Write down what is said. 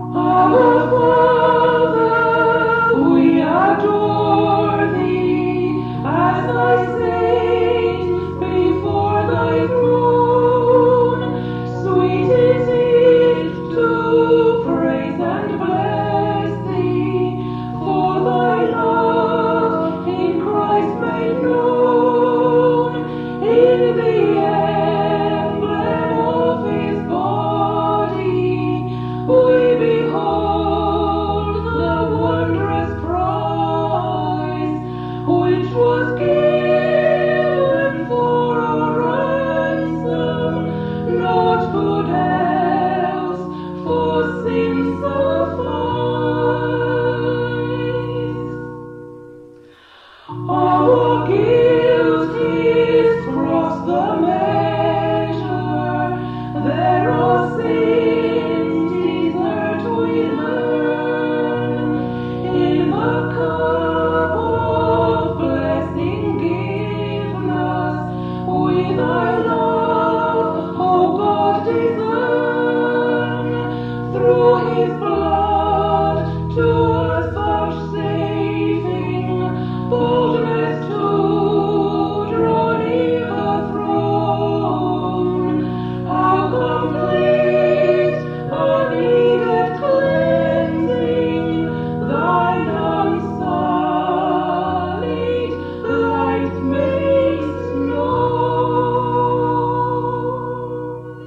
Amen. in for is blood.